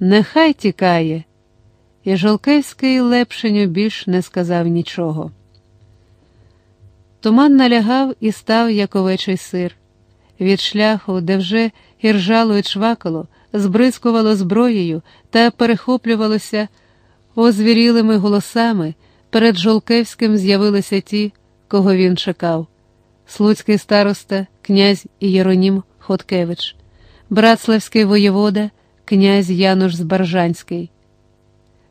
Нехай тікає. І Жолкевський лепшеню більш не сказав нічого. Туман налягав і став, як овечий сир. Від шляху, де вже іржало і чвакало, збризкувало зброєю та перехоплювалося озвірілими голосами, перед Жолкевським з'явилися ті, кого він чекав: Слуцький староста, князь Єронім Хоткевич, Братславський воєвода, князь Януш Збаржанський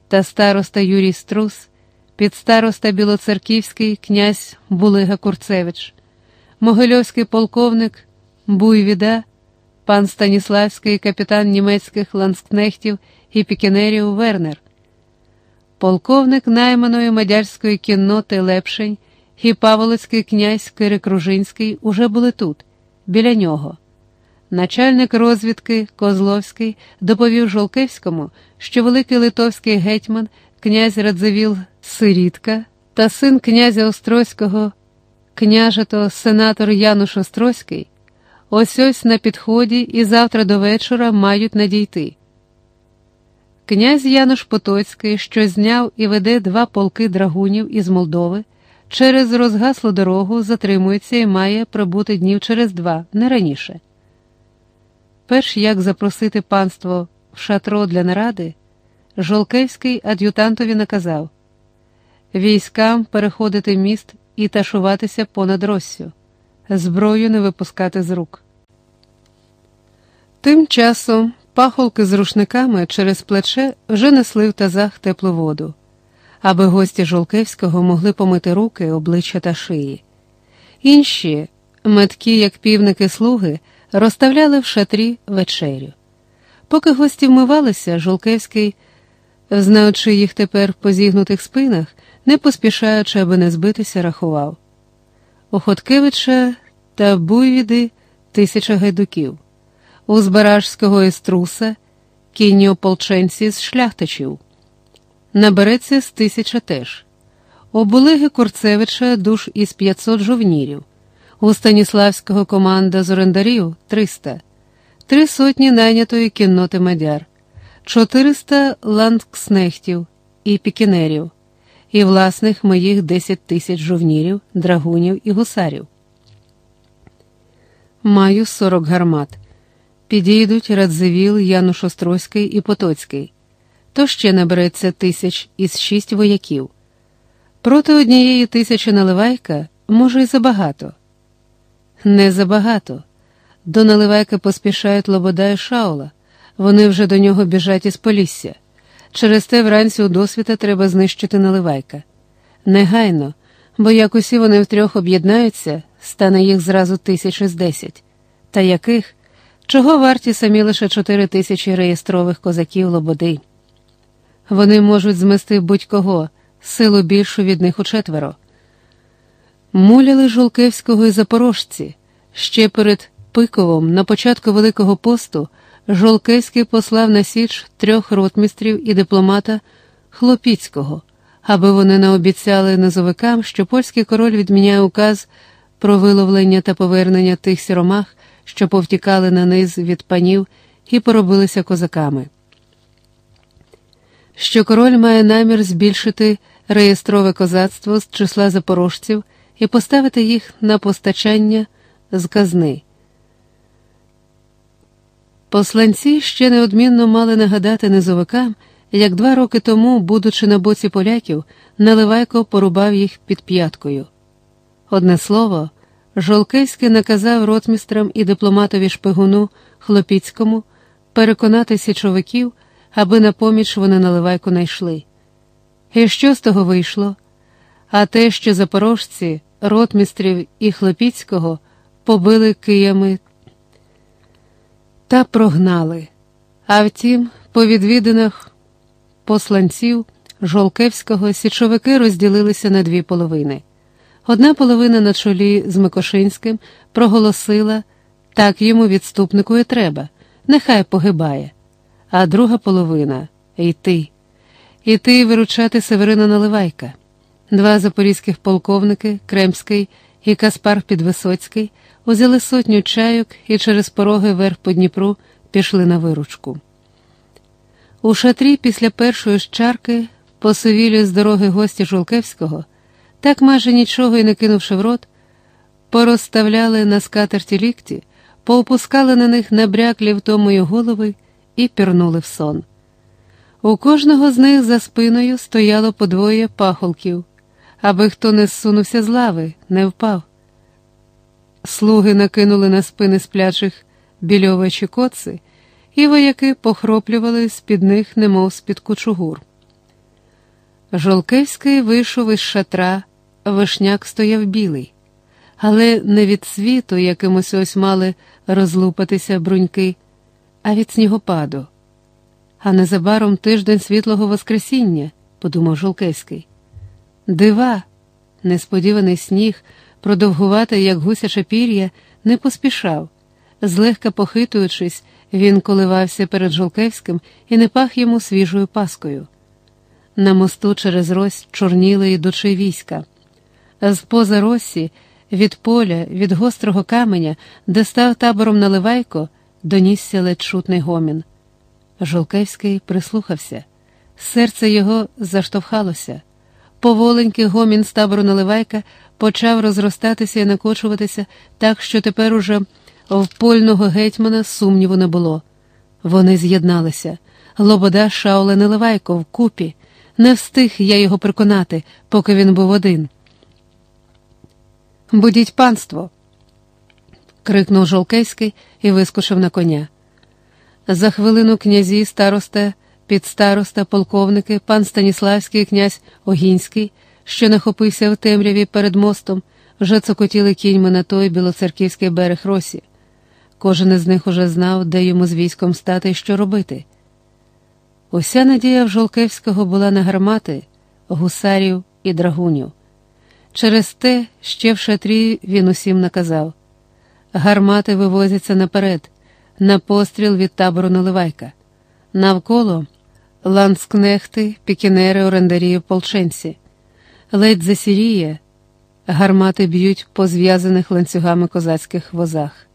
та староста Юрій Струс, підстароста Білоцерківський князь Булига Курцевич, Могильовський полковник Буйвіда, пан Станіславський капітан німецьких ланскнехтів і пікінерів Вернер, полковник найманої мадярської кінноти Лепшень і Паволоцький князь Кирикружинський уже були тут, біля нього. Начальник розвідки Козловський доповів Жолкевському, що великий литовський гетьман, князь Радзивіл Сирітка та син князя Острозького, княжето сенатор Януш Острозький, ось ось на підході і завтра до вечора мають надійти. Князь Януш Потоцький, що зняв і веде два полки драгунів із Молдови, через розгаслу дорогу затримується і має прибути днів через два, не раніше. Перш як запросити панство в шатро для наради, Жолкевський ад'ютантові наказав військам переходити міст і ташуватися понад Россю, зброю не випускати з рук. Тим часом пахолки з рушниками через плече вже несли в тазах теплу воду, аби гості Жолкевського могли помити руки, обличчя та шиї. Інші, меткі, як півники слуги, розставляли в шатрі вечерю. Поки гості вмивалися, Жолкевський, знаючи їх тепер по зігнутих спинах, не поспішаючи, аби не збитися, рахував. У Хоткевича та Буйвіди тисяча гайдуків, у Збаражського іструса кінні ополченці з шляхтичів. Набереться з тисяча теж. У Булиги Курцевича душ із 500 жовнірів. У Станіславського команда з орендарів 300, три сотні найнятої кінноти мадяр, 400 ландкснехтів і пікінерів, і власних моїх 10 тисяч жовнірів, драгунів і гусарів. Маю 40 гармат. Підійдуть Радзивіл, Януш Острозький і Потоцький. То ще набереться тисяч із шість вояків. Проти однієї тисячі наливайка, може, й забагато. Не забагато. До наливайки поспішають Лобода і Шаула. Вони вже до нього біжать із Полісся. Через те вранці у досвіта треба знищити наливайка. Негайно, бо як усі вони втрьох об'єднаються, стане їх зразу тисячі з десять. Та яких? Чого варті самі лише чотири тисячі реєстрових козаків Лободи? Вони можуть змести будь-кого, силу більшу від них у четверо. Муляли Жолкевського і запорожці. Ще перед Пиковом, на початку Великого посту, Жолкевський послав на Січ трьох ротмістрів і дипломата Хлопіцького, аби вони наобіцяли низовикам, що польський король відміняє указ про виловлення та повернення тих сіромах, що повтікали на низ від панів і поробилися козаками. Що король має намір збільшити реєстрове козацтво з числа запорожців і поставити їх на постачання з казни. Посланці ще неодмінно мали нагадати низовикам, як два роки тому, будучи на боці поляків, Наливайко порубав їх під п'яткою. Одне слово, Жолкевський наказав ротмістрам і дипломатові шпигуну Хлопіцькому переконати січовиків, аби на поміч вони наливайку найшли. І що з того вийшло? А те, що запорожці ротмістрів і Хлопіцького побили киями та прогнали. А втім, по відвідинах посланців Жолкевського січовики розділилися на дві половини. Одна половина на чолі з Микошинським проголосила так йому відступнику і треба, нехай погибає, а друга половина йти, йти виручати Северина Наливайка. Два запорізьких полковники, Кремський і Каспар Підвисоцький, узяли сотню чайок і через пороги вверх по Дніпру пішли на виручку. У шатрі після першої ж чарки, посовілі з дороги гості Жолкевського, так майже нічого й не кинувши в рот, порозставляли на скатерті лікті, поопускали на них набряклі втомою голови і пірнули в сон. У кожного з них за спиною стояло по двоє пахолків, аби хто не зсунувся з лави, не впав. Слуги накинули на спини сплячих більовичі коци, і вояки похроплювали з під них, немов з під кучугур. Жолкевський вийшов із шатра, вишняк стояв білий, але не від світу якимось ось мали розлупатися бруньки, а від снігопаду. А незабаром тиждень світлого Воскресіння, подумав Жолкевський. Дива, несподіваний сніг, продовгувати, як гусяче пір'я, не поспішав. Злегка похитуючись, він коливався перед Жолкевським і не пах йому свіжою паскою. На мосту через Рось чорніли ідучи війська. З поза Росі, від поля, від гострого каменя, де став табором наливайко, донісся ледь чутний гомін. Жолкевський прислухався, серце його заштовхалося. Поволенький гомін з табору наливайка почав розростатися і накочуватися так, що тепер уже в польного гетьмана сумніву не було. Вони з'єдналися. Лобода Шауле Наливайко вкупі. Не встиг я його переконати, поки він був один. Будіть панство. крикнув Жолкейський і вискочив на коня. За хвилину князі, староста, підстароста, полковники, пан Станіславський, князь Огінський, що нахопився в темряві перед мостом, вже цокотіли кіньми на той білоцерківський берег Росі. Кожен із них уже знав, де йому з військом стати і що робити. Уся надія в Жолкевського була на гармати, гусарів і драгунів. Через те ще в шатрі він усім наказав гармати вивозяться наперед, на постріл від табору Наливайка. Навколо ланскнехти, пікінери, орендарі, полченці. Ледь засіріє, гармати б'ють по зв'язаних ланцюгами козацьких возах.